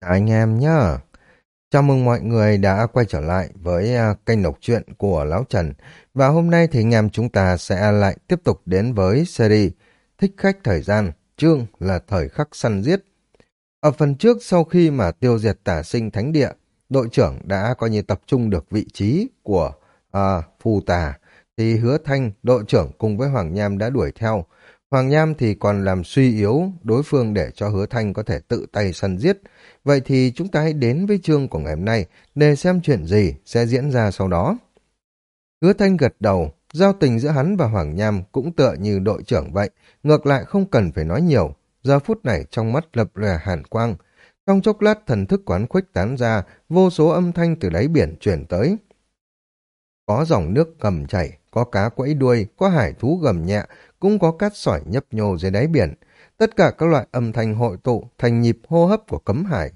Anh em nhá. Chào mừng mọi người đã quay trở lại với à, kênh đọc truyện của Lão Trần. Và hôm nay thì anh em chúng ta sẽ lại tiếp tục đến với series Thích khách thời gian, chương là thời khắc săn giết. Ở phần trước sau khi mà tiêu diệt tả sinh thánh địa, đội trưởng đã coi như tập trung được vị trí của à, phù tà, thì hứa thanh, đội trưởng cùng với Hoàng Nham đã đuổi theo. Hoàng Nham thì còn làm suy yếu đối phương để cho hứa thanh có thể tự tay săn giết. Vậy thì chúng ta hãy đến với chương của ngày hôm nay để xem chuyện gì sẽ diễn ra sau đó. Hứa thanh gật đầu, giao tình giữa hắn và Hoàng Nham cũng tựa như đội trưởng vậy, ngược lại không cần phải nói nhiều. Giờ phút này trong mắt lập lè hàn quang. Trong chốc lát thần thức quán khuếch tán ra, vô số âm thanh từ đáy biển chuyển tới. Có dòng nước cầm chảy, có cá quẫy đuôi, có hải thú gầm nhẹ, cũng có cát sỏi nhấp nhô dưới đáy biển. Tất cả các loại âm thanh hội tụ thành nhịp hô hấp của cấm hải.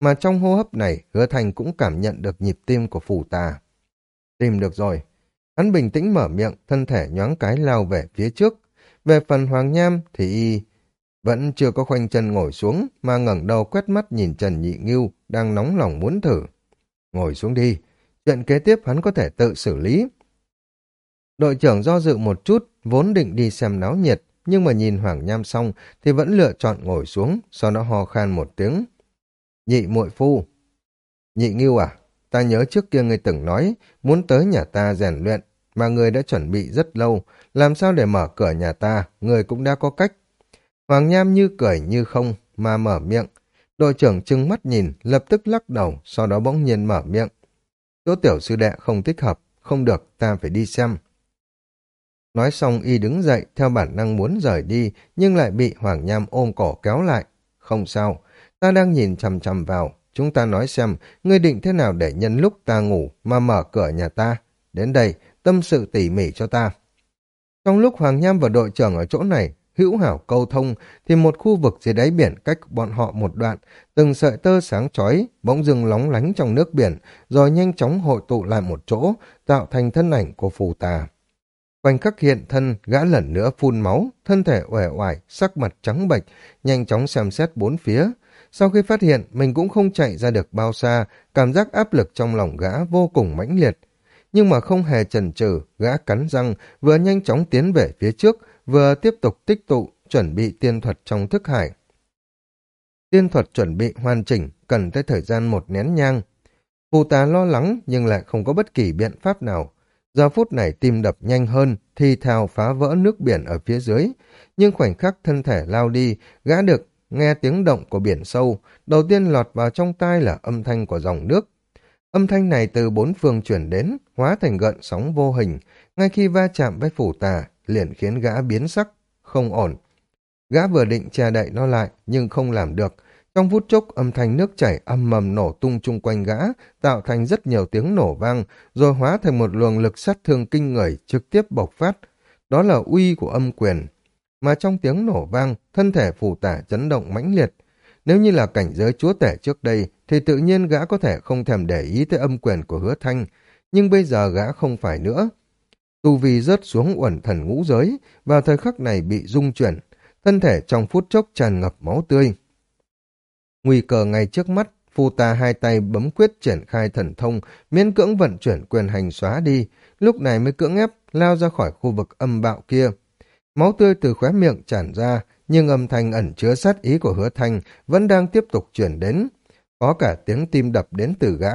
Mà trong hô hấp này, hứa thành cũng cảm nhận được nhịp tim của phù tà. Tìm được rồi. Hắn bình tĩnh mở miệng, thân thể nhoáng cái lao về phía trước. Về phần Hoàng Nham thì y vẫn chưa có khoanh chân ngồi xuống mà ngẩng đầu quét mắt nhìn Trần Nhị Ngưu đang nóng lòng muốn thử. Ngồi xuống đi, chuyện kế tiếp hắn có thể tự xử lý. Đội trưởng do dự một chút, vốn định đi xem náo nhiệt, nhưng mà nhìn Hoàng Nham xong thì vẫn lựa chọn ngồi xuống, sau đó ho khan một tiếng. Nhị muội phu. Nhị Ngưu à, ta nhớ trước kia ngươi từng nói muốn tới nhà ta rèn luyện, mà người đã chuẩn bị rất lâu, làm sao để mở cửa nhà ta, người cũng đã có cách. Hoàng Nham như cười như không, mà mở miệng. Đội trưởng trừng mắt nhìn, lập tức lắc đầu, sau đó bỗng nhiên mở miệng. Chỗ tiểu sư đệ không thích hợp, không được, ta phải đi xem. Nói xong y đứng dậy, theo bản năng muốn rời đi, nhưng lại bị Hoàng Nham ôm cổ kéo lại. Không sao, ta đang nhìn chằm chằm vào, chúng ta nói xem, ngươi định thế nào để nhân lúc ta ngủ mà mở cửa nhà ta. Đến đây, tâm sự tỉ mỉ cho ta. Trong lúc Hoàng Nham và đội trưởng ở chỗ này, hữu hảo câu thông, thì một khu vực dưới đáy biển cách bọn họ một đoạn, từng sợi tơ sáng chói bỗng dưng lóng lánh trong nước biển, rồi nhanh chóng hội tụ lại một chỗ, tạo thành thân ảnh của phù tà. Khoảnh khắc hiện thân, gã lần nữa phun máu, thân thể uể oải, sắc mặt trắng bệch, nhanh chóng xem xét bốn phía. Sau khi phát hiện, mình cũng không chạy ra được bao xa, cảm giác áp lực trong lòng gã vô cùng mãnh liệt. Nhưng mà không hề chần chừ, gã cắn răng, vừa nhanh chóng tiến về phía trước, vừa tiếp tục tích tụ, chuẩn bị tiên thuật trong thức hải. Tiên thuật chuẩn bị hoàn chỉnh, cần tới thời gian một nén nhang. Phù tá lo lắng nhưng lại không có bất kỳ biện pháp nào. Giờ phút này tim đập nhanh hơn, thì thào phá vỡ nước biển ở phía dưới. Nhưng khoảnh khắc thân thể lao đi, gã được nghe tiếng động của biển sâu. Đầu tiên lọt vào trong tai là âm thanh của dòng nước. Âm thanh này từ bốn phương chuyển đến, hóa thành gợn sóng vô hình. Ngay khi va chạm với phủ tà, liền khiến gã biến sắc, không ổn. Gã vừa định che đậy nó lại, nhưng không làm được. Trong phút chốc âm thanh nước chảy âm mầm nổ tung chung quanh gã, tạo thành rất nhiều tiếng nổ vang, rồi hóa thành một luồng lực sát thương kinh người trực tiếp bộc phát. Đó là uy của âm quyền. Mà trong tiếng nổ vang, thân thể phù tả chấn động mãnh liệt. Nếu như là cảnh giới chúa tể trước đây, thì tự nhiên gã có thể không thèm để ý tới âm quyền của hứa thanh. Nhưng bây giờ gã không phải nữa. Tu vi rớt xuống uẩn thần ngũ giới, vào thời khắc này bị rung chuyển, thân thể trong phút chốc tràn ngập máu tươi. Nguy cơ ngay trước mắt, Phu ta hai tay bấm quyết triển khai thần thông, miễn cưỡng vận chuyển quyền hành xóa đi, lúc này mới cưỡng ép lao ra khỏi khu vực âm bạo kia. Máu tươi từ khóe miệng tràn ra, nhưng âm thanh ẩn chứa sát ý của hứa thanh vẫn đang tiếp tục chuyển đến. Có cả tiếng tim đập đến từ gã.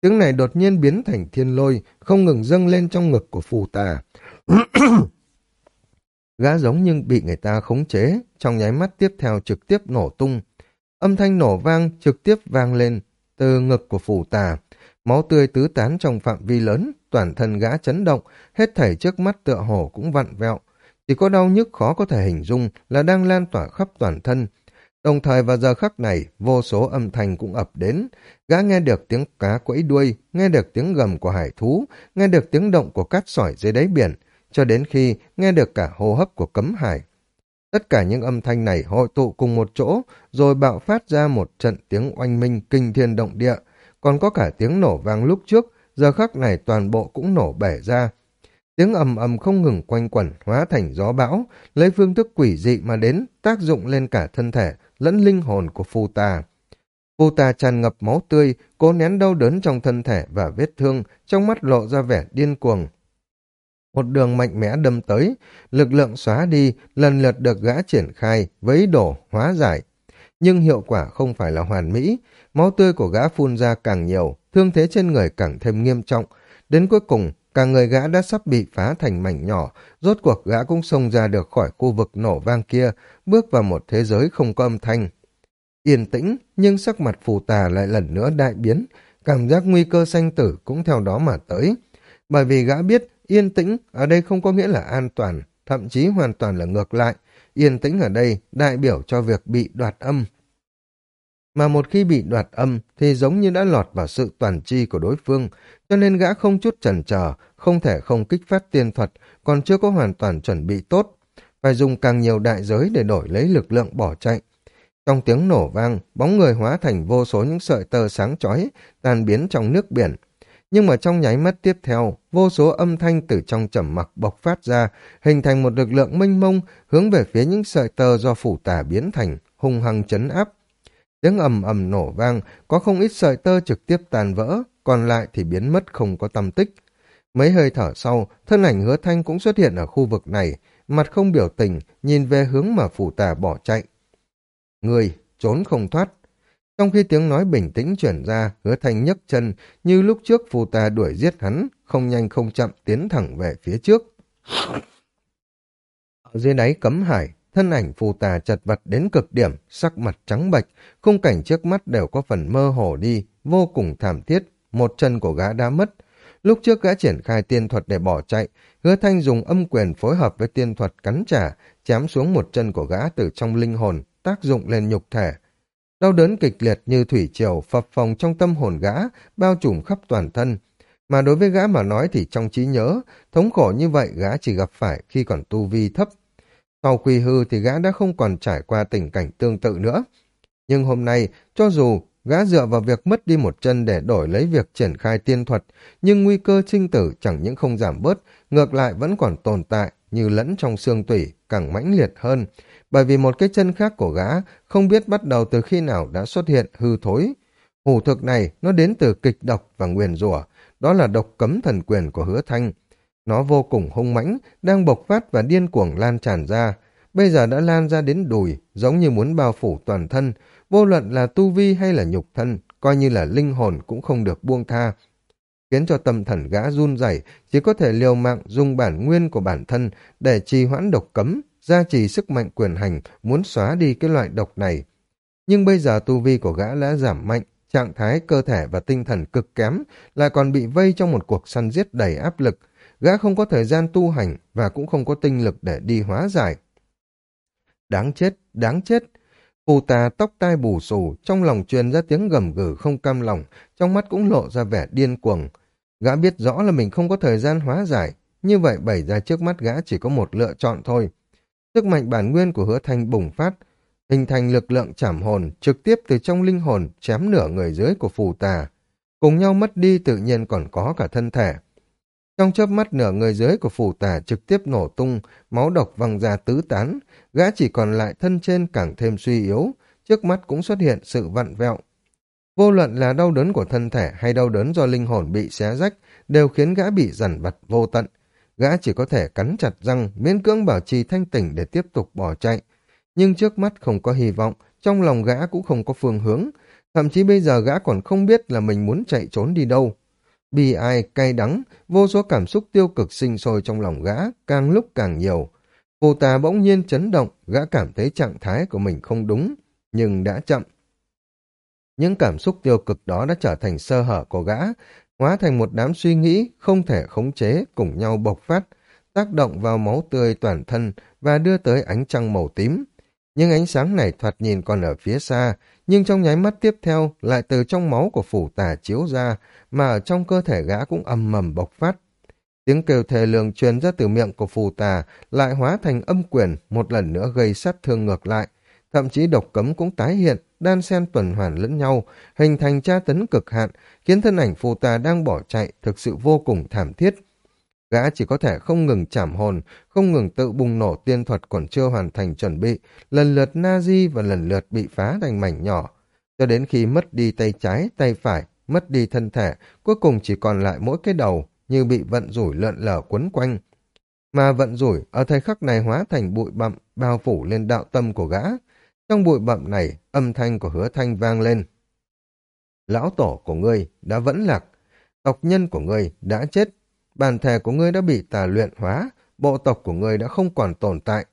Tiếng này đột nhiên biến thành thiên lôi, không ngừng dâng lên trong ngực của phù tà. gã giống như bị người ta khống chế, trong nháy mắt tiếp theo trực tiếp nổ tung. Âm thanh nổ vang trực tiếp vang lên từ ngực của phủ tà. Máu tươi tứ tán trong phạm vi lớn, toàn thân gã chấn động, hết thảy trước mắt tựa hồ cũng vặn vẹo. Chỉ có đau nhức khó có thể hình dung là đang lan tỏa khắp toàn thân. Đồng thời vào giờ khắc này, vô số âm thanh cũng ập đến. Gã nghe được tiếng cá quẫy đuôi, nghe được tiếng gầm của hải thú, nghe được tiếng động của cát sỏi dưới đáy biển, cho đến khi nghe được cả hô hấp của cấm hải. Tất cả những âm thanh này hội tụ cùng một chỗ, rồi bạo phát ra một trận tiếng oanh minh kinh thiên động địa, còn có cả tiếng nổ vang lúc trước, giờ khắc này toàn bộ cũng nổ bể ra. Tiếng ầm ầm không ngừng quanh quẩn, hóa thành gió bão, lấy phương thức quỷ dị mà đến, tác dụng lên cả thân thể, lẫn linh hồn của phù tà. Phù tà tràn ngập máu tươi, cố nén đau đớn trong thân thể và vết thương, trong mắt lộ ra vẻ điên cuồng. Một đường mạnh mẽ đâm tới, lực lượng xóa đi, lần lượt được gã triển khai, vấy đổ, hóa giải. Nhưng hiệu quả không phải là hoàn mỹ, máu tươi của gã phun ra càng nhiều, thương thế trên người càng thêm nghiêm trọng. Đến cuối cùng, cả người gã đã sắp bị phá thành mảnh nhỏ, rốt cuộc gã cũng xông ra được khỏi khu vực nổ vang kia, bước vào một thế giới không có âm thanh. Yên tĩnh, nhưng sắc mặt phù tà lại lần nữa đại biến, cảm giác nguy cơ sanh tử cũng theo đó mà tới. Bởi vì gã biết yên tĩnh ở đây không có nghĩa là an toàn, thậm chí hoàn toàn là ngược lại. Yên tĩnh ở đây đại biểu cho việc bị đoạt âm. Mà một khi bị đoạt âm thì giống như đã lọt vào sự toàn tri của đối phương, cho nên gã không chút chần chờ, không thể không kích phát tiên thuật, còn chưa có hoàn toàn chuẩn bị tốt. Phải dùng càng nhiều đại giới để đổi lấy lực lượng bỏ chạy. Trong tiếng nổ vang, bóng người hóa thành vô số những sợi tơ sáng chói, tan biến trong nước biển. Nhưng mà trong nháy mắt tiếp theo, vô số âm thanh từ trong trầm mặc bộc phát ra, hình thành một lực lượng mênh mông hướng về phía những sợi tơ do phủ tà biến thành, hung hăng chấn áp. Tiếng ầm ầm nổ vang, có không ít sợi tơ trực tiếp tàn vỡ, còn lại thì biến mất không có tâm tích. Mấy hơi thở sau, thân ảnh hứa thanh cũng xuất hiện ở khu vực này, mặt không biểu tình, nhìn về hướng mà phủ tà bỏ chạy. Người, trốn không thoát. Trong khi tiếng nói bình tĩnh chuyển ra, hứa thanh nhấc chân, như lúc trước phù ta đuổi giết hắn, không nhanh không chậm tiến thẳng về phía trước. Ở dưới đáy cấm hải, thân ảnh phù tà chật vật đến cực điểm, sắc mặt trắng bệch, khung cảnh trước mắt đều có phần mơ hồ đi, vô cùng thảm thiết, một chân của gã đã mất. Lúc trước gã triển khai tiên thuật để bỏ chạy, hứa thanh dùng âm quyền phối hợp với tiên thuật cắn trả, chém xuống một chân của gã từ trong linh hồn, tác dụng lên nhục thể. Đau đớn kịch liệt như thủy triều phập phồng trong tâm hồn gã, bao trùm khắp toàn thân. Mà đối với gã mà nói thì trong trí nhớ, thống khổ như vậy gã chỉ gặp phải khi còn tu vi thấp. Sau quy hư thì gã đã không còn trải qua tình cảnh tương tự nữa. Nhưng hôm nay, cho dù gã dựa vào việc mất đi một chân để đổi lấy việc triển khai tiên thuật, nhưng nguy cơ sinh tử chẳng những không giảm bớt, ngược lại vẫn còn tồn tại như lẫn trong xương tủy, càng mãnh liệt hơn, bởi vì một cái chân khác của gã không biết bắt đầu từ khi nào đã xuất hiện hư thối. Hủ thực này nó đến từ kịch độc và nguyền rủa đó là độc cấm thần quyền của hứa thanh. Nó vô cùng hung mãnh, đang bộc phát và điên cuồng lan tràn ra. Bây giờ đã lan ra đến đùi, giống như muốn bao phủ toàn thân, vô luận là tu vi hay là nhục thân, coi như là linh hồn cũng không được buông tha. Khiến cho tâm thần gã run rẩy chỉ có thể liều mạng dùng bản nguyên của bản thân để trì hoãn độc cấm, gia trì sức mạnh quyền hành, muốn xóa đi cái loại độc này. Nhưng bây giờ tu vi của gã đã giảm mạnh, trạng thái cơ thể và tinh thần cực kém, lại còn bị vây trong một cuộc săn giết đầy áp lực. Gã không có thời gian tu hành và cũng không có tinh lực để đi hóa giải. Đáng chết, đáng chết. Phù tà tóc tai bù xù, trong lòng truyền ra tiếng gầm gừ không cam lòng, trong mắt cũng lộ ra vẻ điên cuồng. Gã biết rõ là mình không có thời gian hóa giải, như vậy bày ra trước mắt gã chỉ có một lựa chọn thôi. Sức mạnh bản nguyên của hứa thanh bùng phát, hình thành lực lượng chảm hồn trực tiếp từ trong linh hồn chém nửa người dưới của phù tà. Cùng nhau mất đi tự nhiên còn có cả thân thể. Trong chớp mắt nửa người dưới của phù tà trực tiếp nổ tung, máu độc văng ra tứ tán, gã chỉ còn lại thân trên càng thêm suy yếu, trước mắt cũng xuất hiện sự vặn vẹo. Vô luận là đau đớn của thân thể hay đau đớn do linh hồn bị xé rách, đều khiến gã bị dằn vặt vô tận, gã chỉ có thể cắn chặt răng, miễn cưỡng bảo trì thanh tỉnh để tiếp tục bỏ chạy. Nhưng trước mắt không có hy vọng, trong lòng gã cũng không có phương hướng, thậm chí bây giờ gã còn không biết là mình muốn chạy trốn đi đâu. Bi ai, cay đắng, vô số cảm xúc tiêu cực sinh sôi trong lòng gã, càng lúc càng nhiều. Cô ta bỗng nhiên chấn động, gã cảm thấy trạng thái của mình không đúng, nhưng đã chậm. Những cảm xúc tiêu cực đó đã trở thành sơ hở của gã, hóa thành một đám suy nghĩ không thể khống chế cùng nhau bộc phát, tác động vào máu tươi toàn thân và đưa tới ánh trăng màu tím. Nhưng ánh sáng này thoạt nhìn còn ở phía xa, nhưng trong nháy mắt tiếp theo lại từ trong máu của phủ tà chiếu ra, mà ở trong cơ thể gã cũng âm mầm bộc phát. Tiếng kêu thề lường truyền ra từ miệng của phù tà lại hóa thành âm quyền một lần nữa gây sát thương ngược lại. Thậm chí độc cấm cũng tái hiện, đan xen tuần hoàn lẫn nhau, hình thành tra tấn cực hạn, khiến thân ảnh phù tà đang bỏ chạy thực sự vô cùng thảm thiết. Gã chỉ có thể không ngừng chảm hồn, không ngừng tự bùng nổ tiên thuật còn chưa hoàn thành chuẩn bị, lần lượt Nazi và lần lượt bị phá thành mảnh nhỏ. cho đến khi mất đi tay trái, tay phải, mất đi thân thể, cuối cùng chỉ còn lại mỗi cái đầu, như bị vận rủi lợn lở quấn quanh. Mà vận rủi ở thời khắc này hóa thành bụi bặm bao phủ lên đạo tâm của gã. Trong bụi bậm này, âm thanh của hứa thanh vang lên. Lão tổ của ngươi đã vẫn lạc, tộc nhân của ngươi đã chết, bản thể của ngươi đã bị tà luyện hóa, bộ tộc của ngươi đã không còn tồn tại.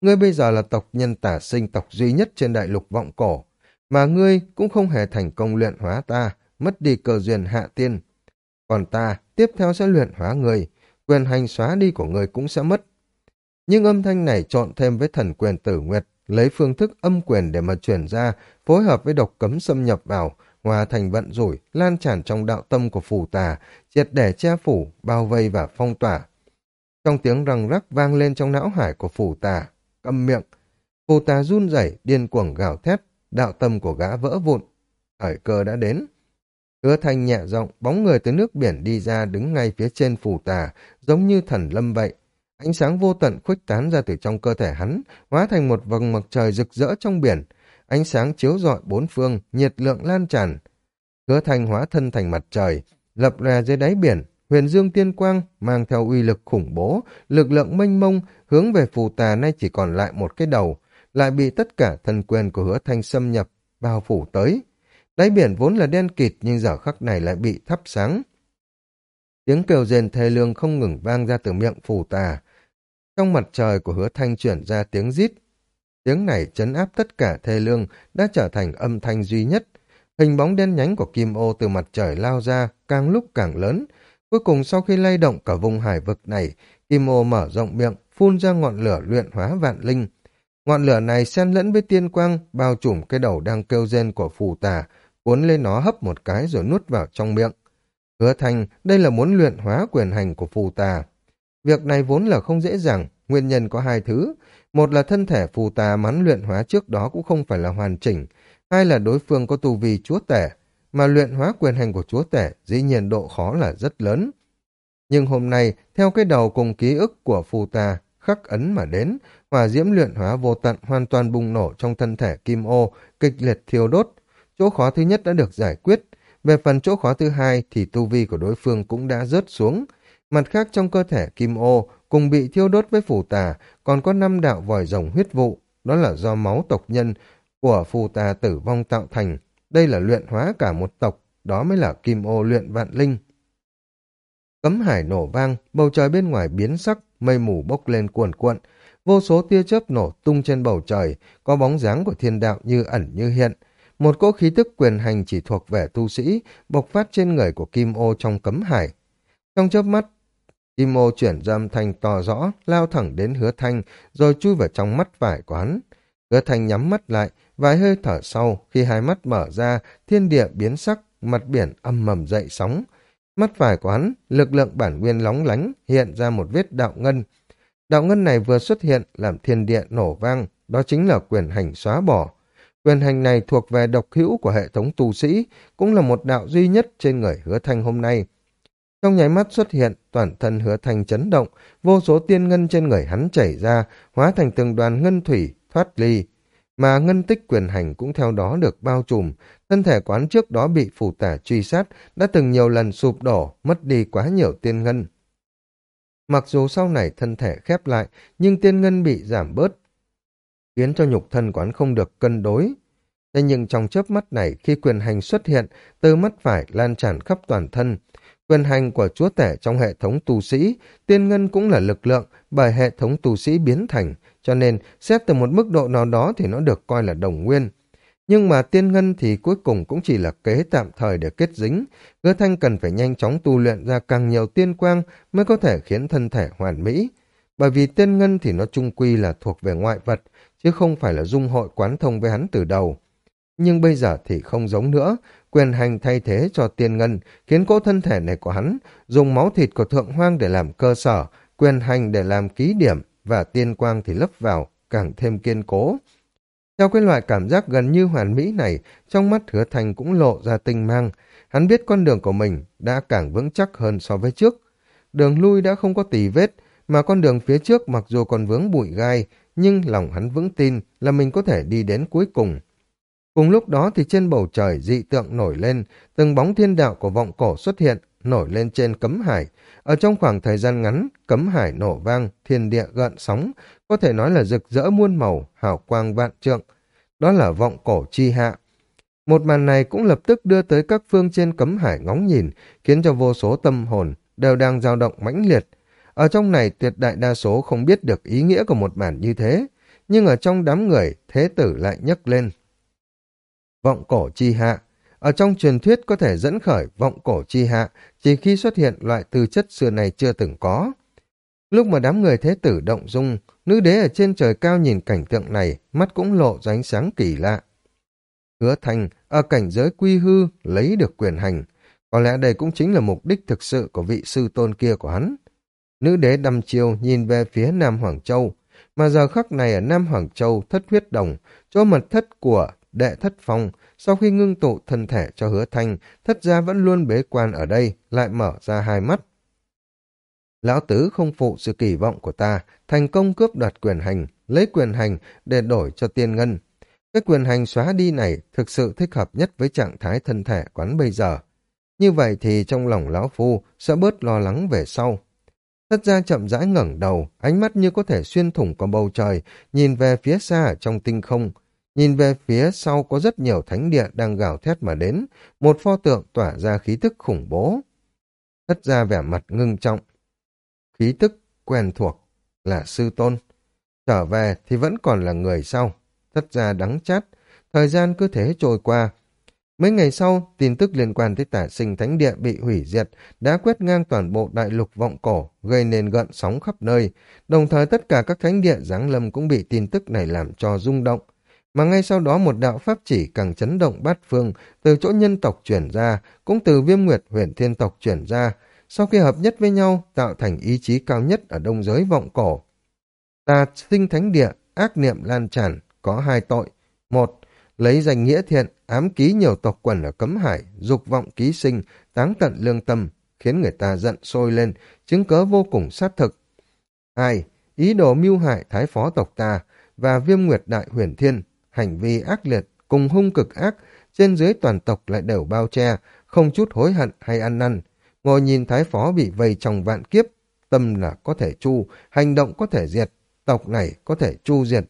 Ngươi bây giờ là tộc nhân tà sinh tộc duy nhất trên đại lục vọng cổ, mà ngươi cũng không hề thành công luyện hóa ta, mất đi cơ duyên hạ tiên. Còn ta, tiếp theo sẽ luyện hóa ngươi, quyền hành xóa đi của ngươi cũng sẽ mất. Nhưng âm thanh này trộn thêm với thần quyền tử nguyệt, lấy phương thức âm quyền để mà chuyển ra, phối hợp với độc cấm xâm nhập vào, hòa thành vận rủi, lan tràn trong đạo tâm của phù tà, triệt để che phủ, bao vây và phong tỏa. Trong tiếng răng rắc vang lên trong não hải của phù tà, câm miệng. Phù tà run rẩy điên cuồng gào thét, đạo tâm của gã vỡ vụn. Thời cơ đã đến. Hứa thanh nhẹ giọng, bóng người từ nước biển đi ra đứng ngay phía trên phù tà, giống như thần lâm vậy. Ánh sáng vô tận khuếch tán ra từ trong cơ thể hắn, hóa thành một vầng mặt trời rực rỡ trong biển. Ánh sáng chiếu rọi bốn phương, nhiệt lượng lan tràn. Hứa thanh hóa thân thành mặt trời, lập ra dưới đáy biển, huyền dương tiên quang mang theo uy lực khủng bố, lực lượng mênh mông, hướng về phù tà nay chỉ còn lại một cái đầu, lại bị tất cả thần quyền của hứa thanh xâm nhập, bao phủ tới. Đáy biển vốn là đen kịt nhưng giờ khắc này lại bị thắp sáng. Tiếng kêu rền thê lương không ngừng vang ra từ miệng phù tà. Trong mặt trời của hứa thanh chuyển ra tiếng rít. Tiếng này chấn áp tất cả thê lương đã trở thành âm thanh duy nhất. Hình bóng đen nhánh của kim ô từ mặt trời lao ra càng lúc càng lớn. Cuối cùng sau khi lay động cả vùng hải vực này, kim ô mở rộng miệng, phun ra ngọn lửa luyện hóa vạn linh. Ngọn lửa này xen lẫn với tiên quang, bao trùm cái đầu đang kêu rên của phù tà, cuốn lên nó hấp một cái rồi nuốt vào trong miệng. Hứa thanh đây là muốn luyện hóa quyền hành của phù tà. Việc này vốn là không dễ dàng, nguyên nhân có hai thứ. Một là thân thể phù tà mắn luyện hóa trước đó cũng không phải là hoàn chỉnh. Hai là đối phương có tu vi chúa tể, mà luyện hóa quyền hành của chúa tể dĩ nhiên độ khó là rất lớn. Nhưng hôm nay, theo cái đầu cùng ký ức của phù tà, khắc ấn mà đến, hỏa diễm luyện hóa vô tận hoàn toàn bùng nổ trong thân thể kim ô, kịch liệt thiêu đốt, Chỗ khó thứ nhất đã được giải quyết. Về phần chỗ khó thứ hai thì tu vi của đối phương cũng đã rớt xuống. Mặt khác trong cơ thể kim ô cùng bị thiêu đốt với phù tà còn có năm đạo vòi rồng huyết vụ. Đó là do máu tộc nhân của phù tà tử vong tạo thành. Đây là luyện hóa cả một tộc. Đó mới là kim ô luyện vạn linh. Cấm hải nổ vang, bầu trời bên ngoài biến sắc, mây mù bốc lên cuồn cuộn. Vô số tia chớp nổ tung trên bầu trời, có bóng dáng của thiên đạo như ẩn như hiện, một cỗ khí tức quyền hành chỉ thuộc về tu sĩ, bộc phát trên người của Kim Ô trong cấm hải. Trong chớp mắt, Kim Ô chuyển dâm thành to rõ, lao thẳng đến hứa thanh, rồi chui vào trong mắt vải quán. Hứa thanh nhắm mắt lại, vài hơi thở sau, khi hai mắt mở ra, thiên địa biến sắc, mặt biển âm mầm dậy sóng. Mắt vải quán lực lượng bản nguyên lóng lánh, hiện ra một vết đạo ngân. Đạo ngân này vừa xuất hiện, làm thiên địa nổ vang, đó chính là quyền hành xóa bỏ. Quyền hành này thuộc về độc hữu của hệ thống tu sĩ, cũng là một đạo duy nhất trên người hứa thanh hôm nay. Trong nháy mắt xuất hiện, toàn thân hứa thành chấn động, vô số tiên ngân trên người hắn chảy ra, hóa thành từng đoàn ngân thủy, thoát ly. Mà ngân tích quyền hành cũng theo đó được bao trùm, thân thể quán trước đó bị phủ tả truy sát, đã từng nhiều lần sụp đổ, mất đi quá nhiều tiên ngân. Mặc dù sau này thân thể khép lại, nhưng tiên ngân bị giảm bớt, khiến cho nhục thân quán không được cân đối. Thế nhưng trong chớp mắt này, khi quyền hành xuất hiện, từ mắt phải lan tràn khắp toàn thân. Quyền hành của chúa tể trong hệ thống tu sĩ, tiên ngân cũng là lực lượng bởi hệ thống tu sĩ biến thành, cho nên xét từ một mức độ nào đó thì nó được coi là đồng nguyên. Nhưng mà tiên ngân thì cuối cùng cũng chỉ là kế tạm thời để kết dính. Hứa thanh cần phải nhanh chóng tu luyện ra càng nhiều tiên quang mới có thể khiến thân thể hoàn mỹ. Bởi vì tiên ngân thì nó trung quy là thuộc về ngoại vật, chứ không phải là dung hội quán thông với hắn từ đầu. Nhưng bây giờ thì không giống nữa, quyền hành thay thế cho tiên ngân, khiến cỗ thân thể này của hắn dùng máu thịt của thượng hoang để làm cơ sở, quyền hành để làm ký điểm và tiên quang thì lấp vào, càng thêm kiên cố. Theo cái loại cảm giác gần như hoàn mỹ này, trong mắt hứa thành cũng lộ ra tinh mang. Hắn biết con đường của mình đã càng vững chắc hơn so với trước. Đường lui đã không có tì vết, mà con đường phía trước mặc dù còn vướng bụi gai, nhưng lòng hắn vững tin là mình có thể đi đến cuối cùng. Cùng lúc đó thì trên bầu trời dị tượng nổi lên, từng bóng thiên đạo của vọng cổ xuất hiện, nổi lên trên cấm hải. Ở trong khoảng thời gian ngắn, cấm hải nổ vang, thiên địa gợn sóng, có thể nói là rực rỡ muôn màu, hào quang vạn trượng. Đó là vọng cổ chi hạ. Một màn này cũng lập tức đưa tới các phương trên cấm hải ngóng nhìn, khiến cho vô số tâm hồn đều đang dao động mãnh liệt. Ở trong này tuyệt đại đa số không biết được ý nghĩa của một màn như thế, nhưng ở trong đám người, thế tử lại nhấc lên. Vọng cổ chi hạ Ở trong truyền thuyết có thể dẫn khởi vọng cổ chi hạ chỉ khi xuất hiện loại tư chất xưa này chưa từng có. Lúc mà đám người thế tử động dung, nữ đế ở trên trời cao nhìn cảnh tượng này, mắt cũng lộ ra ánh sáng kỳ lạ. Hứa thành, ở cảnh giới quy hư, lấy được quyền hành. Có lẽ đây cũng chính là mục đích thực sự của vị sư tôn kia của hắn. Nữ đế đăm chiêu nhìn về phía Nam Hoàng Châu, mà giờ khắc này ở Nam Hoàng Châu thất huyết đồng, chỗ mật thất của đệ thất phong, sau khi ngưng tụ thân thể cho hứa thanh, thất gia vẫn luôn bế quan ở đây, lại mở ra hai mắt. Lão Tứ không phụ sự kỳ vọng của ta, thành công cướp đoạt quyền hành, lấy quyền hành để đổi cho tiên ngân. Cái quyền hành xóa đi này thực sự thích hợp nhất với trạng thái thân thể quán bây giờ. Như vậy thì trong lòng lão phu sẽ bớt lo lắng về sau. Thất gia chậm rãi ngẩng đầu, ánh mắt như có thể xuyên thủng qua bầu trời, nhìn về phía xa ở trong tinh không. Nhìn về phía sau có rất nhiều thánh địa đang gào thét mà đến, một pho tượng tỏa ra khí tức khủng bố. Thất gia vẻ mặt ngưng trọng. Khí tức quen thuộc là sư tôn. Trở về thì vẫn còn là người sau. Thất gia đắng chát, thời gian cứ thế trôi qua, Mấy ngày sau, tin tức liên quan tới tả sinh thánh địa bị hủy diệt đã quét ngang toàn bộ đại lục vọng cổ, gây nên gợn sóng khắp nơi. Đồng thời tất cả các thánh địa giáng lâm cũng bị tin tức này làm cho rung động. Mà ngay sau đó một đạo pháp chỉ càng chấn động bát phương, từ chỗ nhân tộc chuyển ra, cũng từ viêm nguyệt huyền thiên tộc chuyển ra. Sau khi hợp nhất với nhau, tạo thành ý chí cao nhất ở đông giới vọng cổ. Tà sinh thánh địa, ác niệm lan tràn, có hai tội. Một, lấy danh nghĩa thiện, ám ký nhiều tộc quần ở cấm hải, dục vọng ký sinh, táng tận lương tâm, khiến người ta giận sôi lên, chứng cớ vô cùng sát thực. hai Ý đồ mưu hại thái phó tộc ta và viêm nguyệt đại huyền thiên, hành vi ác liệt, cùng hung cực ác, trên dưới toàn tộc lại đều bao che, không chút hối hận hay ăn năn. Ngồi nhìn thái phó bị vây trong vạn kiếp, tâm là có thể chu, hành động có thể diệt, tộc này có thể chu diệt,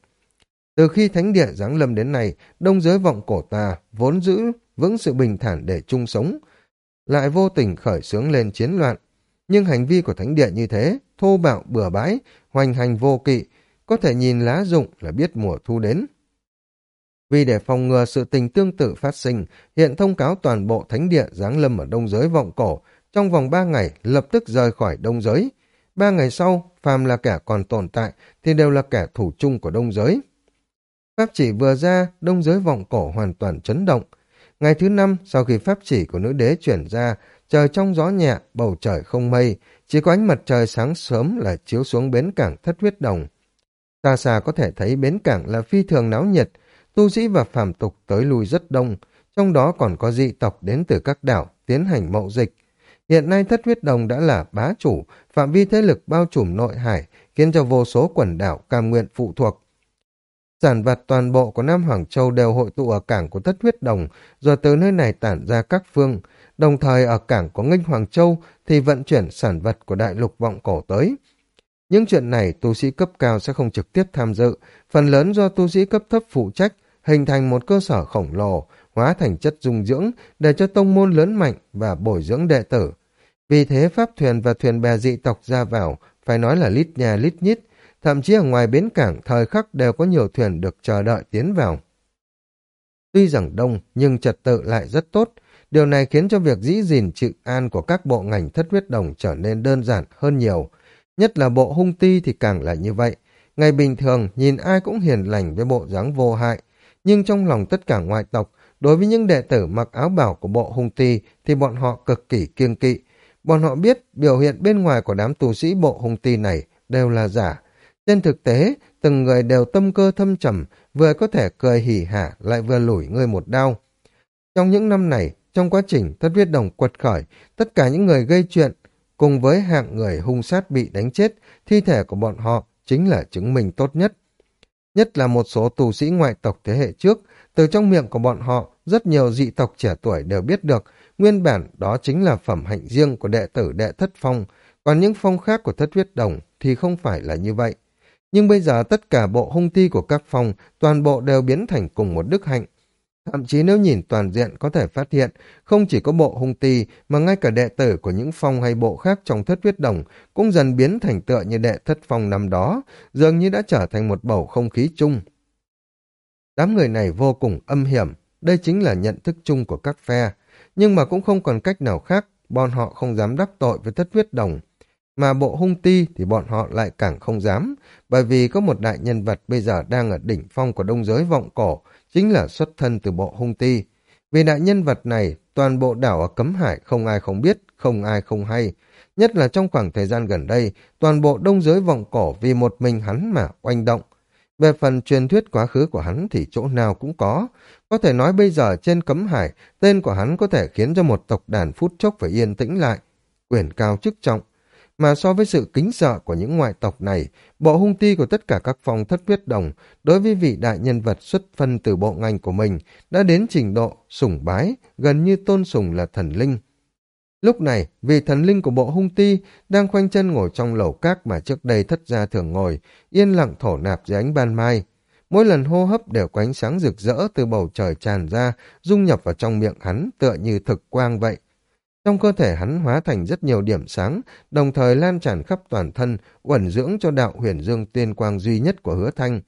từ khi thánh địa giáng lâm đến nay, đông giới vọng cổ ta vốn giữ vững sự bình thản để chung sống, lại vô tình khởi xướng lên chiến loạn. Nhưng hành vi của thánh địa như thế, thô bạo bừa bãi, hoành hành vô kỵ, có thể nhìn lá rụng là biết mùa thu đến. Vì để phòng ngừa sự tình tương tự phát sinh, hiện thông cáo toàn bộ thánh địa giáng lâm ở đông giới vọng cổ, trong vòng ba ngày lập tức rời khỏi đông giới. Ba ngày sau, phàm là kẻ còn tồn tại thì đều là kẻ thủ chung của đông giới. Pháp chỉ vừa ra, đông giới vọng cổ hoàn toàn chấn động. Ngày thứ năm, sau khi pháp chỉ của nữ đế chuyển ra, trời trong gió nhẹ, bầu trời không mây, chỉ có ánh mặt trời sáng sớm là chiếu xuống bến cảng thất huyết đồng. Xa xa có thể thấy bến cảng là phi thường náo nhiệt, tu sĩ và phàm tục tới lui rất đông, trong đó còn có dị tộc đến từ các đảo tiến hành mậu dịch. Hiện nay thất huyết đồng đã là bá chủ, phạm vi thế lực bao trùm nội hải, khiến cho vô số quần đảo cam nguyện phụ thuộc. Sản vật toàn bộ của Nam Hoàng Châu đều hội tụ ở cảng của Thất Huyết Đồng, rồi từ nơi này tản ra các phương. Đồng thời ở cảng của Nghênh Hoàng Châu thì vận chuyển sản vật của đại lục vọng cổ tới. Những chuyện này tu sĩ cấp cao sẽ không trực tiếp tham dự, phần lớn do tu sĩ cấp thấp phụ trách, hình thành một cơ sở khổng lồ, hóa thành chất dung dưỡng để cho tông môn lớn mạnh và bồi dưỡng đệ tử. Vì thế pháp thuyền và thuyền bè dị tộc ra vào phải nói là lít nhà lít nhít, Thậm chí ở ngoài bến cảng thời khắc đều có nhiều thuyền được chờ đợi tiến vào. Tuy rằng đông nhưng trật tự lại rất tốt. Điều này khiến cho việc dĩ gìn trị an của các bộ ngành thất huyết đồng trở nên đơn giản hơn nhiều. Nhất là bộ hung ti thì càng là như vậy. Ngày bình thường nhìn ai cũng hiền lành với bộ dáng vô hại. Nhưng trong lòng tất cả ngoại tộc, đối với những đệ tử mặc áo bảo của bộ hung ti thì bọn họ cực kỳ kiêng kỵ. Bọn họ biết biểu hiện bên ngoài của đám tu sĩ bộ hung ti này đều là giả, trên thực tế, từng người đều tâm cơ thâm trầm, vừa có thể cười hỉ hả lại vừa lủi người một đau. Trong những năm này, trong quá trình thất huyết đồng quật khởi, tất cả những người gây chuyện, cùng với hạng người hung sát bị đánh chết, thi thể của bọn họ chính là chứng minh tốt nhất. Nhất là một số tù sĩ ngoại tộc thế hệ trước, Từ trong miệng của bọn họ, rất nhiều dị tộc trẻ tuổi đều biết được nguyên bản đó chính là phẩm hạnh riêng của đệ tử đệ thất phong, còn những phong khác của thất huyết đồng thì không phải là như vậy. Nhưng bây giờ tất cả bộ hung ti của các phong, toàn bộ đều biến thành cùng một đức hạnh. Thậm chí nếu nhìn toàn diện có thể phát hiện, không chỉ có bộ hung ti mà ngay cả đệ tử của những phong hay bộ khác trong thất huyết đồng cũng dần biến thành tựa như đệ thất phong năm đó, dường như đã trở thành một bầu không khí chung. Đám người này vô cùng âm hiểm, đây chính là nhận thức chung của các phe, nhưng mà cũng không còn cách nào khác, bọn họ không dám đắc tội với thất huyết đồng. Mà bộ hung ti thì bọn họ lại càng không dám, bởi vì có một đại nhân vật bây giờ đang ở đỉnh phong của đông giới vọng cổ, chính là xuất thân từ bộ hung ti. Vì đại nhân vật này, toàn bộ đảo ở Cấm Hải không ai không biết, không ai không hay. Nhất là trong khoảng thời gian gần đây, toàn bộ đông giới vọng cổ vì một mình hắn mà oanh động. Về phần truyền thuyết quá khứ của hắn thì chỗ nào cũng có. Có thể nói bây giờ trên Cấm Hải, tên của hắn có thể khiến cho một tộc đàn phút chốc phải yên tĩnh lại. Quyền cao chức trọng, mà so với sự kính sợ của những ngoại tộc này, bộ hung ti của tất cả các phong thất huyết đồng đối với vị đại nhân vật xuất phân từ bộ ngành của mình đã đến trình độ sủng bái, gần như tôn sùng là thần linh. Lúc này, vị thần linh của bộ hung ti đang khoanh chân ngồi trong lẩu các mà trước đây thất gia thường ngồi, yên lặng thổ nạp dưới ánh ban mai. Mỗi lần hô hấp đều có ánh sáng rực rỡ từ bầu trời tràn ra, dung nhập vào trong miệng hắn tựa như thực quang vậy. Trong cơ thể hắn hóa thành rất nhiều điểm sáng, đồng thời lan tràn khắp toàn thân, uẩn dưỡng cho đạo huyền dương tiên quang duy nhất của hứa thanh.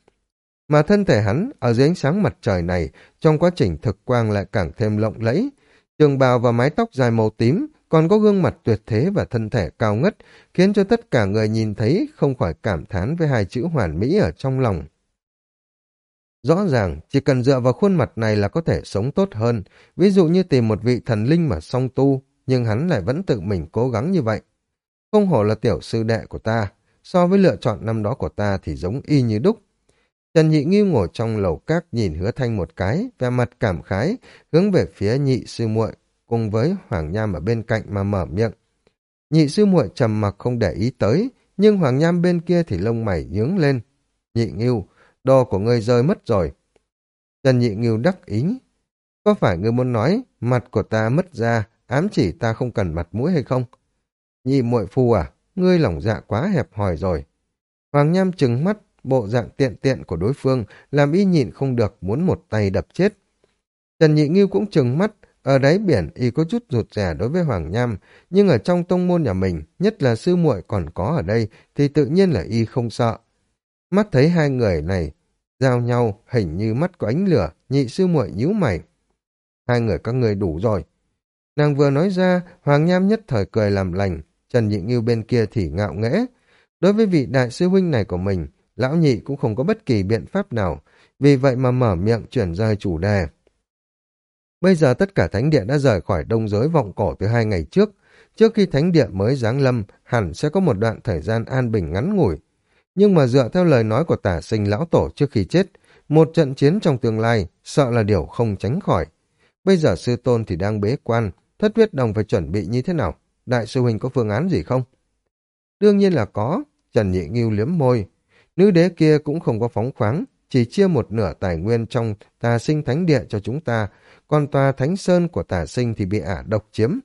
Mà thân thể hắn, ở dưới ánh sáng mặt trời này, trong quá trình thực quang lại càng thêm lộng lẫy. Trường bào và mái tóc dài màu tím, còn có gương mặt tuyệt thế và thân thể cao ngất, khiến cho tất cả người nhìn thấy không khỏi cảm thán với hai chữ hoàn mỹ ở trong lòng. Rõ ràng, chỉ cần dựa vào khuôn mặt này là có thể sống tốt hơn, ví dụ như tìm một vị thần linh mà song tu, nhưng hắn lại vẫn tự mình cố gắng như vậy. Không hổ là tiểu sư đệ của ta, so với lựa chọn năm đó của ta thì giống y như đúc. Trần Nhị Nghiêu ngồi trong lầu các nhìn hứa thanh một cái, vẻ mặt cảm khái, hướng về phía nhị sư muội cùng với Hoàng Nham ở bên cạnh mà mở miệng. Nhị sư muội trầm mặc không để ý tới, nhưng Hoàng Nham bên kia thì lông mày nhướng lên. Nhị Nghiêu, đồ của ngươi rơi mất rồi. Trần Nhị Nghiêu đắc ý. Có phải ngươi muốn nói mặt của ta mất ra ám chỉ ta không cần mặt mũi hay không? Nhị muội phu à, ngươi lòng dạ quá hẹp hòi rồi. Hoàng Nham trừng mắt, bộ dạng tiện tiện của đối phương, làm y nhịn không được, muốn một tay đập chết. Trần Nhị Nghiêu cũng trừng mắt, ở đáy biển y có chút rụt rè đối với Hoàng Nham, nhưng ở trong tông môn nhà mình, nhất là sư muội còn có ở đây, thì tự nhiên là y không sợ. Mắt thấy hai người này giao nhau, hình như mắt có ánh lửa, nhị sư muội nhíu mày. Hai người các người đủ rồi, Nàng vừa nói ra, Hoàng Nham nhất thời cười làm lành, Trần Nhị Ngưu bên kia thì ngạo nghễ. Đối với vị đại sư huynh này của mình, lão nhị cũng không có bất kỳ biện pháp nào, vì vậy mà mở miệng chuyển rời chủ đề. Bây giờ tất cả thánh địa đã rời khỏi đông giới vọng cổ từ hai ngày trước. Trước khi thánh địa mới giáng lâm, hẳn sẽ có một đoạn thời gian an bình ngắn ngủi. Nhưng mà dựa theo lời nói của tả sinh lão tổ trước khi chết, một trận chiến trong tương lai sợ là điều không tránh khỏi. Bây giờ sư tôn thì đang bế quan, Thất huyết đồng phải chuẩn bị như thế nào? Đại sư huynh có phương án gì không? Đương nhiên là có. Trần Nhị Nghiêu liếm môi. Nữ đế kia cũng không có phóng khoáng, chỉ chia một nửa tài nguyên trong tà sinh thánh địa cho chúng ta, còn tòa thánh sơn của tà sinh thì bị ả độc chiếm.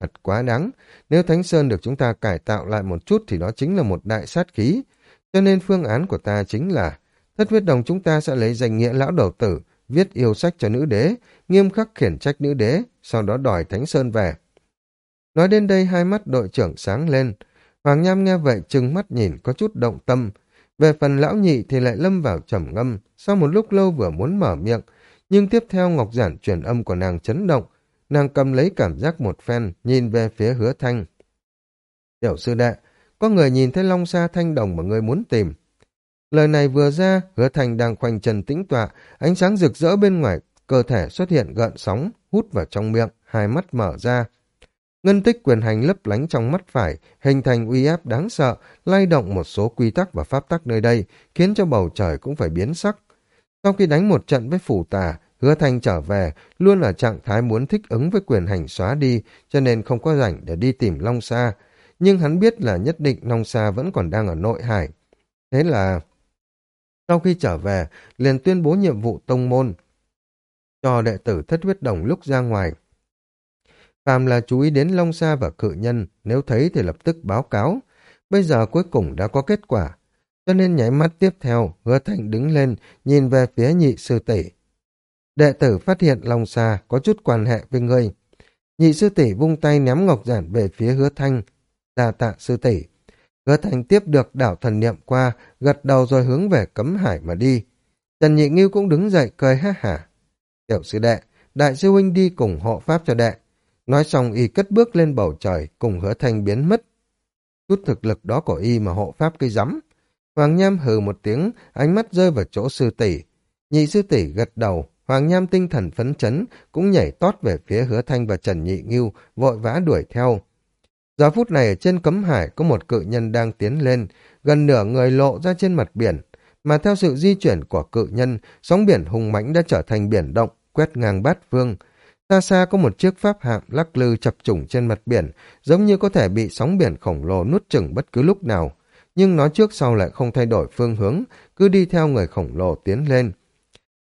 Thật quá đáng, nếu thánh sơn được chúng ta cải tạo lại một chút thì đó chính là một đại sát khí. Cho nên phương án của ta chính là thất huyết đồng chúng ta sẽ lấy danh nghĩa lão đầu tử, viết yêu sách cho nữ đế, nghiêm khắc khiển trách nữ đế, sau đó đòi Thánh Sơn về. Nói đến đây hai mắt đội trưởng sáng lên, Hoàng Nham nghe vậy chừng mắt nhìn có chút động tâm. Về phần lão nhị thì lại lâm vào trầm ngâm, sau một lúc lâu vừa muốn mở miệng, nhưng tiếp theo Ngọc Giản truyền âm của nàng chấn động, nàng cầm lấy cảm giác một phen, nhìn về phía hứa thanh. Tiểu sư đệ, có người nhìn thấy long sa thanh đồng mà người muốn tìm. Lời này vừa ra, hứa Thành đang khoanh chân tĩnh tọa, ánh sáng rực rỡ bên ngoài cơ thể xuất hiện gợn sóng, hút vào trong miệng, hai mắt mở ra. Ngân tích quyền hành lấp lánh trong mắt phải, hình thành uy áp đáng sợ, lay động một số quy tắc và pháp tắc nơi đây, khiến cho bầu trời cũng phải biến sắc. Sau khi đánh một trận với phủ tà, hứa thanh trở về, luôn ở trạng thái muốn thích ứng với quyền hành xóa đi, cho nên không có rảnh để đi tìm Long Sa. Nhưng hắn biết là nhất định Long Sa vẫn còn đang ở nội hải. Thế là... Sau khi trở về, liền tuyên bố nhiệm vụ tông môn, cho đệ tử thất huyết đồng lúc ra ngoài. Phàm là chú ý đến Long Sa và cự nhân, nếu thấy thì lập tức báo cáo. Bây giờ cuối cùng đã có kết quả. Cho nên nháy mắt tiếp theo, hứa thành đứng lên, nhìn về phía nhị sư tỷ. Đệ tử phát hiện Long Sa có chút quan hệ với người. Nhị sư tỷ vung tay ném ngọc giản về phía hứa thanh. Đa tạ sư tỷ. Hứa thành tiếp được đảo thần niệm qua, gật đầu rồi hướng về cấm hải mà đi. Trần Nhị Ngưu cũng đứng dậy cười ha hả. Tiểu sư đệ, đại sư huynh đi cùng hộ pháp cho đệ. Nói xong y cất bước lên bầu trời cùng hứa thanh biến mất. Chút thực lực đó của y mà hộ pháp cây rắm. Hoàng Nham hừ một tiếng, ánh mắt rơi vào chỗ sư tỷ. Nhị sư tỷ gật đầu, Hoàng Nham tinh thần phấn chấn, cũng nhảy tót về phía hứa thanh và Trần Nhị Ngưu, vội vã đuổi theo. Giờ phút này ở trên cấm hải có một cự nhân đang tiến lên, gần nửa người lộ ra trên mặt biển, mà theo sự di chuyển của cự nhân, sóng biển hùng mãnh đã trở thành biển động, quét ngang bát phương. Xa xa có một chiếc pháp hạm lắc lư chập trùng trên mặt biển, giống như có thể bị sóng biển khổng lồ nuốt chửng bất cứ lúc nào. Nhưng nó trước sau lại không thay đổi phương hướng, cứ đi theo người khổng lồ tiến lên.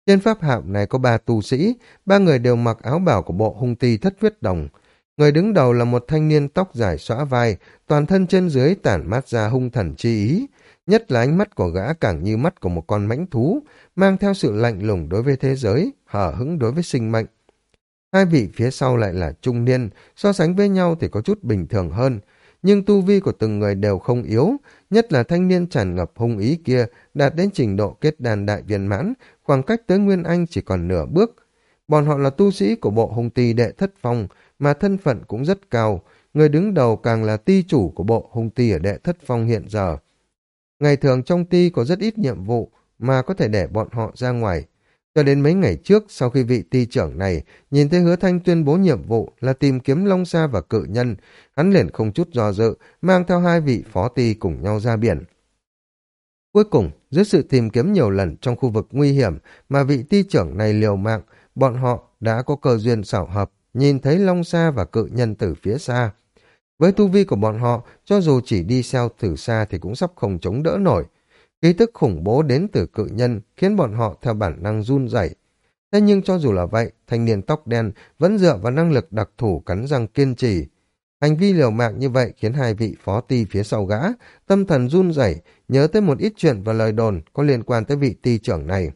Trên pháp hạm này có ba tu sĩ, ba người đều mặc áo bào của bộ hung ti thất huyết đồng. Người đứng đầu là một thanh niên tóc dài xõa vai, toàn thân trên dưới tản mát ra hung thần chi ý. Nhất là ánh mắt của gã càng như mắt của một con mãnh thú, mang theo sự lạnh lùng đối với thế giới, hở hững đối với sinh mệnh. Hai vị phía sau lại là trung niên, so sánh với nhau thì có chút bình thường hơn, nhưng tu vi của từng người đều không yếu, nhất là thanh niên tràn ngập hung ý kia đạt đến trình độ kết đàn đại viên mãn, khoảng cách tới Nguyên Anh chỉ còn nửa bước. Bọn họ là tu sĩ của bộ hung ti đệ thất phong, mà thân phận cũng rất cao, người đứng đầu càng là ti chủ của bộ hung ti ở đệ thất phong hiện giờ. Ngày thường trong ti có rất ít nhiệm vụ mà có thể để bọn họ ra ngoài. Cho đến mấy ngày trước, sau khi vị ti trưởng này nhìn thấy hứa thanh tuyên bố nhiệm vụ là tìm kiếm Long Sa và cự nhân, hắn liền không chút do dự, mang theo hai vị phó ti cùng nhau ra biển. Cuối cùng, dưới sự tìm kiếm nhiều lần trong khu vực nguy hiểm mà vị ti trưởng này liều mạng, bọn họ đã có cơ duyên xảo hợp, nhìn thấy Long Sa và cự nhân từ phía xa. Với tu vi của bọn họ, cho dù chỉ đi xeo từ xa thì cũng sắp không chống đỡ nổi. Ký tức khủng bố đến từ cự nhân khiến bọn họ theo bản năng run rẩy. Thế nhưng cho dù là vậy, thanh niên tóc đen vẫn dựa vào năng lực đặc thù cắn răng kiên trì. Hành vi liều mạng như vậy khiến hai vị phó ti phía sau gã, tâm thần run rẩy, nhớ tới một ít chuyện và lời đồn có liên quan tới vị ti trưởng này.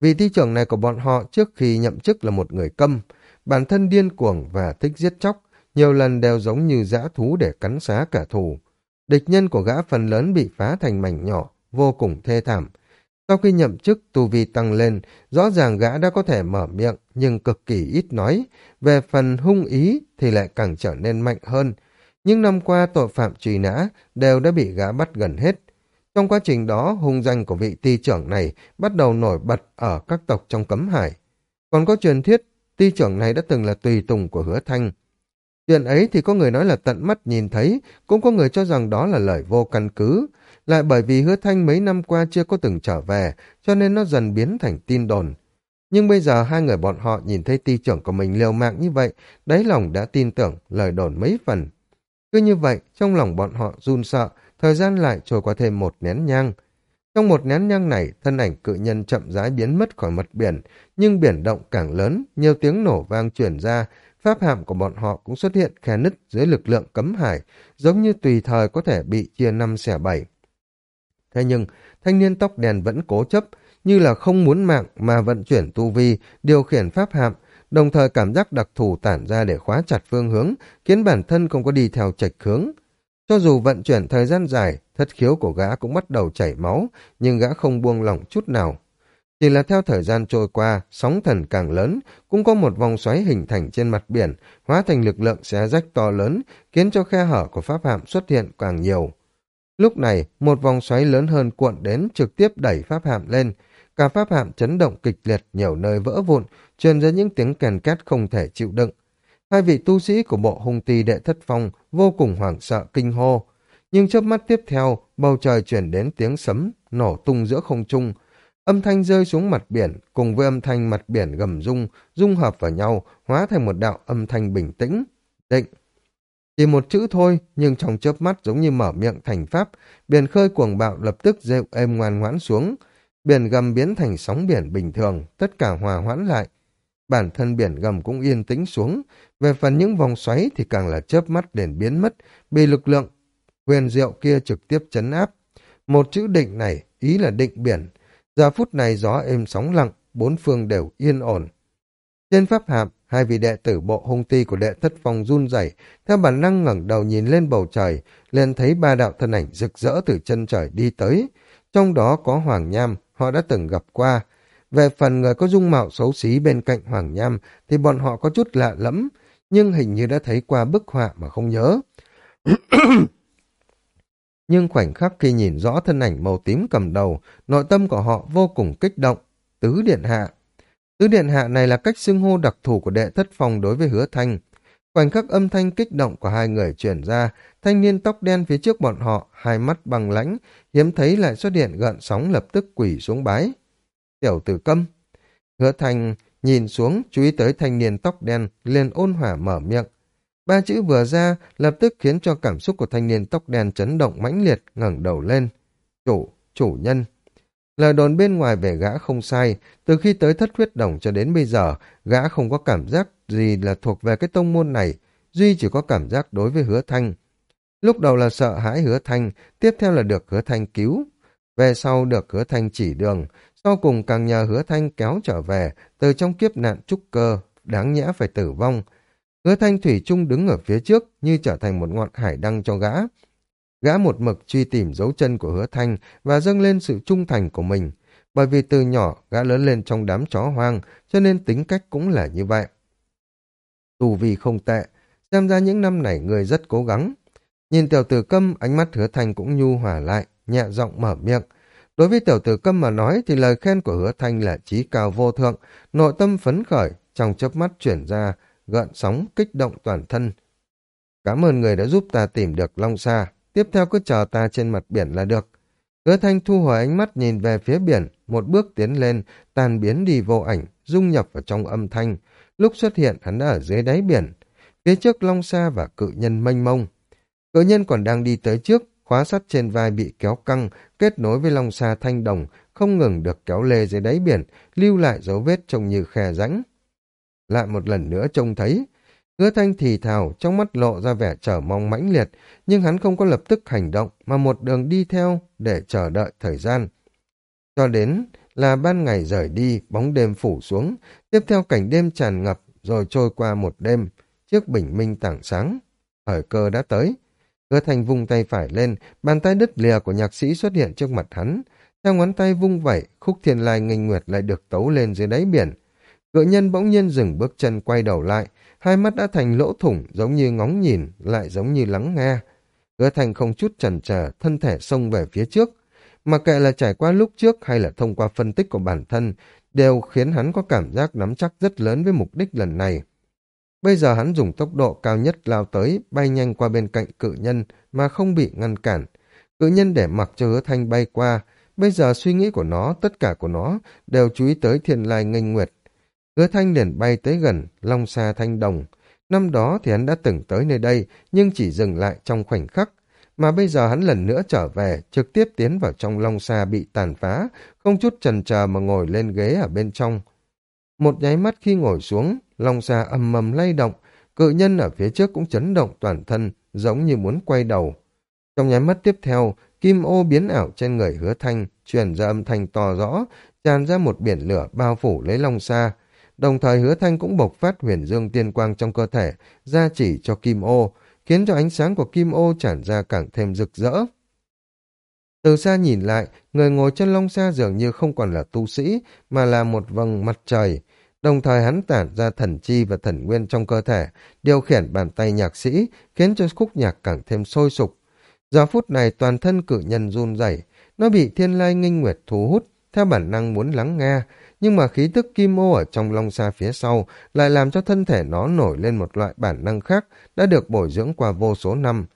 Vị ti trưởng này của bọn họ trước khi nhậm chức là một người câm, bản thân điên cuồng và thích giết chóc, nhiều lần đều giống như dã thú để cắn xá cả thù. Địch nhân của gã phần lớn bị phá thành mảnh nhỏ, vô cùng thê thảm. Sau khi nhậm chức tu vi tăng lên, rõ ràng gã đã có thể mở miệng, nhưng cực kỳ ít nói. Về phần hung ý thì lại càng trở nên mạnh hơn. Nhưng năm qua tội phạm truy nã đều đã bị gã bắt gần hết. Trong quá trình đó, hung danh của vị ti trưởng này bắt đầu nổi bật ở các tộc trong cấm hải. Còn có truyền thuyết, ty trưởng này đã từng là tùy tùng của hứa thanh. Chuyện ấy thì có người nói là tận mắt nhìn thấy, cũng có người cho rằng đó là lời vô căn cứ. Lại bởi vì hứa thanh mấy năm qua chưa có từng trở về, cho nên nó dần biến thành tin đồn. Nhưng bây giờ hai người bọn họ nhìn thấy ty trưởng của mình liều mạng như vậy, đáy lòng đã tin tưởng lời đồn mấy phần. Cứ như vậy, trong lòng bọn họ run sợ, thời gian lại trôi qua thêm một nén nhang. Trong một nén nhang này, thân ảnh cự nhân chậm rãi biến mất khỏi mặt biển, nhưng biển động càng lớn, nhiều tiếng nổ vang truyền ra, pháp hạm của bọn họ cũng xuất hiện khe nứt dưới lực lượng cấm hải, giống như tùy thời có thể bị chia năm xẻ bảy. Thế nhưng, thanh niên tóc đen vẫn cố chấp, như là không muốn mạng mà vận chuyển tu vi, điều khiển pháp hạm, đồng thời cảm giác đặc thù tản ra để khóa chặt phương hướng, khiến bản thân không có đi theo trạch hướng. Cho dù vận chuyển thời gian dài, thất khiếu của gã cũng bắt đầu chảy máu, nhưng gã không buông lỏng chút nào. Chỉ là theo thời gian trôi qua, sóng thần càng lớn, cũng có một vòng xoáy hình thành trên mặt biển, hóa thành lực lượng xé rách to lớn, khiến cho khe hở của pháp hạm xuất hiện càng nhiều. Lúc này, một vòng xoáy lớn hơn cuộn đến trực tiếp đẩy pháp hạm lên. Cả pháp hạm chấn động kịch liệt nhiều nơi vỡ vụn, truyền ra những tiếng kèn két không thể chịu đựng. Hai vị tu sĩ của bộ hung ti đệ thất phong vô cùng hoảng sợ kinh hô. Nhưng chớp mắt tiếp theo, bầu trời chuyển đến tiếng sấm, nổ tung giữa không trung. Âm thanh rơi xuống mặt biển, cùng với âm thanh mặt biển gầm rung, dung hợp vào nhau, hóa thành một đạo âm thanh bình tĩnh, định. Chỉ một chữ thôi, nhưng trong chớp mắt giống như mở miệng thành pháp, biển khơi cuồng bạo lập tức rêu êm ngoan ngoãn xuống. Biển gầm biến thành sóng biển bình thường, tất cả hòa hoãn lại. Bản thân biển gầm cũng yên tĩnh xuống. Về phần những vòng xoáy thì càng là chớp mắt đền biến mất, bị lực lượng huyền diệu kia trực tiếp chấn áp. Một chữ định này, ý là định biển. Giờ phút này gió êm sóng lặng, bốn phương đều yên ổn. Trên pháp hạm, hai vị đệ tử bộ hung ti của đệ thất phong run rẩy theo bản năng ngẩng đầu nhìn lên bầu trời, liền thấy ba đạo thân ảnh rực rỡ từ chân trời đi tới. Trong đó có Hoàng Nham, họ đã từng gặp qua. Về phần người có dung mạo xấu xí bên cạnh Hoàng Nham thì bọn họ có chút lạ lẫm, nhưng hình như đã thấy qua bức họa mà không nhớ. nhưng khoảnh khắc khi nhìn rõ thân ảnh màu tím cầm đầu, nội tâm của họ vô cùng kích động. Tứ Điện Hạ Tứ Điện Hạ này là cách xưng hô đặc thù của đệ thất phòng đối với hứa thanh. Khoảnh khắc âm thanh kích động của hai người chuyển ra, thanh niên tóc đen phía trước bọn họ, hai mắt bằng lãnh, hiếm thấy lại xuất hiện gợn sóng lập tức quỷ xuống bái. Tiểu tử câm. Hứa thanh nhìn xuống, chú ý tới thanh niên tóc đen, liền ôn hỏa mở miệng. Ba chữ vừa ra, lập tức khiến cho cảm xúc của thanh niên tóc đen chấn động mãnh liệt, ngẩng đầu lên. Chủ, chủ nhân. Lời đồn bên ngoài về gã không sai, từ khi tới thất huyết đồng cho đến bây giờ, gã không có cảm giác gì là thuộc về cái tông môn này, duy chỉ có cảm giác đối với hứa thanh. Lúc đầu là sợ hãi hứa thanh, tiếp theo là được hứa thanh cứu. Về sau được hứa thanh chỉ đường, sau cùng càng nhờ hứa thanh kéo trở về từ trong kiếp nạn trúc cơ, đáng nhẽ phải tử vong. Hứa thanh thủy chung đứng ở phía trước như trở thành một ngọn hải đăng cho gã. Gã một mực truy tìm dấu chân của hứa thanh và dâng lên sự trung thành của mình. Bởi vì từ nhỏ gã lớn lên trong đám chó hoang cho nên tính cách cũng là như vậy. Tù vì không tệ, xem ra những năm này người rất cố gắng. Nhìn tiểu tử câm, ánh mắt hứa thanh cũng nhu hòa lại, nhẹ giọng mở miệng. Đối với tiểu tử câm mà nói thì lời khen của hứa thanh là trí cao vô thượng, nội tâm phấn khởi, trong chớp mắt chuyển ra, gợn sóng, kích động toàn thân. Cảm ơn người đã giúp ta tìm được Long Sa, tiếp theo cứ chờ ta trên mặt biển là được. Hứa thanh thu hồi ánh mắt nhìn về phía biển, một bước tiến lên, tàn biến đi vô ảnh, dung nhập vào trong âm thanh. Lúc xuất hiện hắn đã ở dưới đáy biển, phía trước Long Sa và cự nhân mênh mông. Cự nhân còn đang đi tới trước, khóa sắt trên vai bị kéo căng, kết nối với Long Sa thanh đồng, không ngừng được kéo lê dưới đáy biển, lưu lại dấu vết trông như khe rãnh. Lại một lần nữa trông thấy, Hứa thanh thì thào, trong mắt lộ ra vẻ chờ mong mãnh liệt, nhưng hắn không có lập tức hành động, mà một đường đi theo để chờ đợi thời gian. Cho đến là ban ngày rời đi, bóng đêm phủ xuống, tiếp theo cảnh đêm tràn ngập, rồi trôi qua một đêm, trước bình minh tảng sáng. Thời cơ đã tới. Hứa thành vung tay phải lên, bàn tay đứt lìa của nhạc sĩ xuất hiện trước mặt hắn. Theo ngón tay vung vẩy, khúc thiên lai nghênh nguyệt lại được tấu lên dưới đáy biển. Cự nhân bỗng nhiên dừng bước chân quay đầu lại, hai mắt đã thành lỗ thủng giống như ngóng nhìn, lại giống như lắng nghe. Hứa thành không chút chần chờ, thân thể xông về phía trước. Mà kệ là trải qua lúc trước hay là thông qua phân tích của bản thân, đều khiến hắn có cảm giác nắm chắc rất lớn với mục đích lần này. Bây giờ hắn dùng tốc độ cao nhất lao tới, bay nhanh qua bên cạnh cự nhân mà không bị ngăn cản. Cự nhân để mặc cho hứa thanh bay qua, bây giờ suy nghĩ của nó, tất cả của nó, đều chú ý tới thiên lai nghênh nguyệt, Hứa thanh liền bay tới gần Long xa Thanh Đồng. Năm đó thì hắn đã từng tới nơi đây, nhưng chỉ dừng lại trong khoảnh khắc. Mà bây giờ hắn lần nữa trở về, trực tiếp tiến vào trong Long xa bị tàn phá, không chút chần chờ mà ngồi lên ghế ở bên trong. Một nháy mắt khi ngồi xuống, Long xa ầm mầm lay động, cự nhân ở phía trước cũng chấn động toàn thân, giống như muốn quay đầu. Trong nháy mắt tiếp theo, kim ô biến ảo trên người hứa thanh, truyền ra âm thanh to rõ, tràn ra một biển lửa bao phủ lấy Long xa. Đồng thời hứa thanh cũng bộc phát huyền dương tiên quang trong cơ thể, ra chỉ cho kim ô, khiến cho ánh sáng của kim ô tràn ra càng thêm rực rỡ. Từ xa nhìn lại, người ngồi trên long xa dường như không còn là tu sĩ, mà là một vầng mặt trời. Đồng thời hắn tản ra thần chi và thần nguyên trong cơ thể, điều khiển bàn tay nhạc sĩ, khiến cho khúc nhạc càng thêm sôi sục. Giờ phút này toàn thân cử nhân run rẩy, nó bị thiên lai nghinh nguyệt thu hút, theo bản năng muốn lắng nghe, nhưng mà khí tức kim ô ở trong long xa phía sau lại làm cho thân thể nó nổi lên một loại bản năng khác đã được bồi dưỡng qua vô số năm.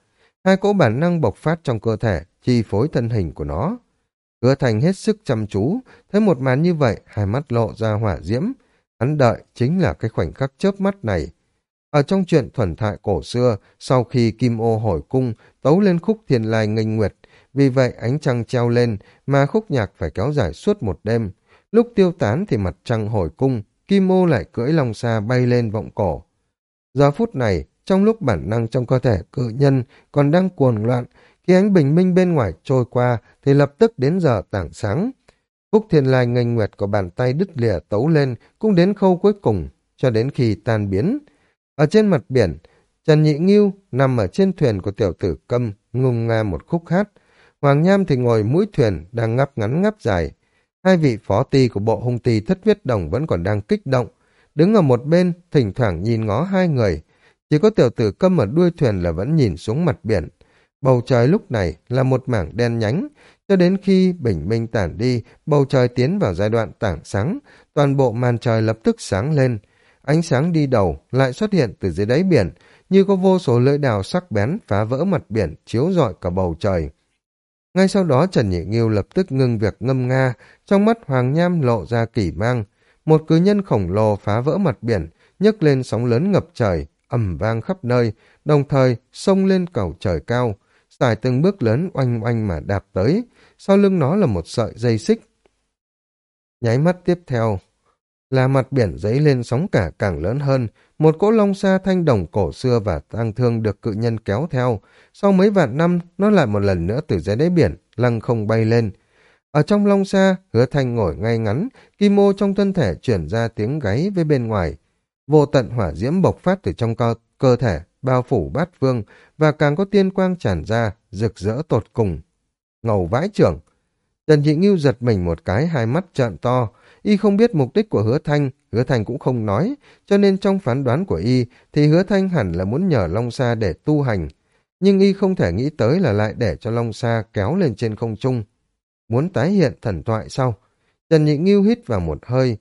Hai cỗ bản năng bộc phát trong cơ thể, chi phối thân hình của nó. Hứa thành hết sức chăm chú, thấy một màn như vậy, hai mắt lộ ra hỏa diễm. Hắn đợi chính là cái khoảnh khắc chớp mắt này. Ở trong chuyện thuần thại cổ xưa, sau khi kim ô hồi cung, tấu lên khúc thiên lai nghênh nguyệt, vì vậy ánh trăng treo lên mà khúc nhạc phải kéo dài suốt một đêm. Lúc tiêu tán thì mặt trăng hồi cung, Kim Ô lại cưỡi long xa bay lên vọng cổ. Giờ phút này, trong lúc bản năng trong cơ thể cự nhân còn đang cuồng loạn, khi ánh bình minh bên ngoài trôi qua thì lập tức đến giờ tảng sáng. Phúc Thiên Lai nghênh nguyệt của bàn tay đứt lìa tấu lên cũng đến khâu cuối cùng, cho đến khi tan biến. Ở trên mặt biển, Trần Nhị Nghiêu nằm ở trên thuyền của tiểu tử câm, ngung nga một khúc hát. Hoàng Nham thì ngồi mũi thuyền, đang ngắp ngắn ngắp dài. Hai vị phó ty của bộ hung ty thất huyết đồng vẫn còn đang kích động. Đứng ở một bên, thỉnh thoảng nhìn ngó hai người. Chỉ có tiểu tử câm ở đuôi thuyền là vẫn nhìn xuống mặt biển. Bầu trời lúc này là một mảng đen nhánh, cho đến khi bình minh tản đi, bầu trời tiến vào giai đoạn tảng sáng, toàn bộ màn trời lập tức sáng lên. Ánh sáng đi đầu lại xuất hiện từ dưới đáy biển, như có vô số lưỡi đào sắc bén phá vỡ mặt biển, chiếu rọi cả bầu trời. Ngay sau đó Trần Nhị Nghiêu lập tức ngưng việc ngâm nga, trong mắt Hoàng Nham lộ ra kỳ mang. Một cử nhân khổng lồ phá vỡ mặt biển, nhấc lên sóng lớn ngập trời, ầm vang khắp nơi, đồng thời sông lên cầu trời cao, xài từng bước lớn oanh oanh mà đạp tới, sau lưng nó là một sợi dây xích. Nháy mắt tiếp theo, là mặt biển dấy lên sóng cả càng lớn hơn, một cỗ long xa thanh đồng cổ xưa và tang thương được cự nhân kéo theo. Sau mấy vạn năm, nó lại một lần nữa từ dưới đáy biển, lăng không bay lên. Ở trong long xa, hứa thanh ngồi ngay ngắn, kim mô trong thân thể chuyển ra tiếng gáy với bên ngoài. Vô tận hỏa diễm bộc phát từ trong cơ, cơ thể, bao phủ bát vương, và càng có tiên quang tràn ra, rực rỡ tột cùng. Ngầu vãi trưởng! Trần Nhị Ngưu giật mình một cái, hai mắt trợn to, Y không biết mục đích của hứa thanh, hứa thanh cũng không nói, cho nên trong phán đoán của Y thì hứa thanh hẳn là muốn nhờ Long Sa để tu hành. Nhưng Y không thể nghĩ tới là lại để cho Long Sa kéo lên trên không trung. Muốn tái hiện thần thoại sau. Trần Nhị Ngưu hít vào một hơi.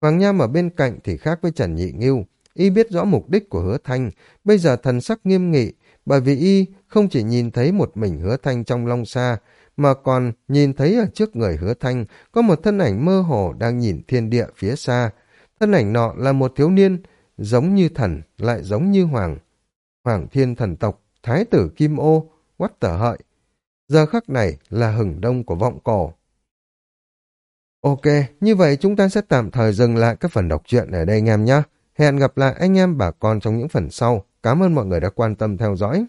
Hoàng Nham ở bên cạnh thì khác với Trần Nhị Ngưu, Y biết rõ mục đích của hứa thanh, bây giờ thần sắc nghiêm nghị, bởi vì Y không chỉ nhìn thấy một mình hứa thanh trong Long Sa, mà còn nhìn thấy ở trước người hứa thanh có một thân ảnh mơ hồ đang nhìn thiên địa phía xa. Thân ảnh nọ là một thiếu niên, giống như thần, lại giống như hoàng. Hoàng thiên thần tộc, thái tử Kim Ô, quát tở hợi. Giờ khắc này là hừng đông của vọng cổ. Ok, như vậy chúng ta sẽ tạm thời dừng lại các phần đọc truyện ở đây anh em nhé. Hẹn gặp lại anh em bà con trong những phần sau. Cảm ơn mọi người đã quan tâm theo dõi.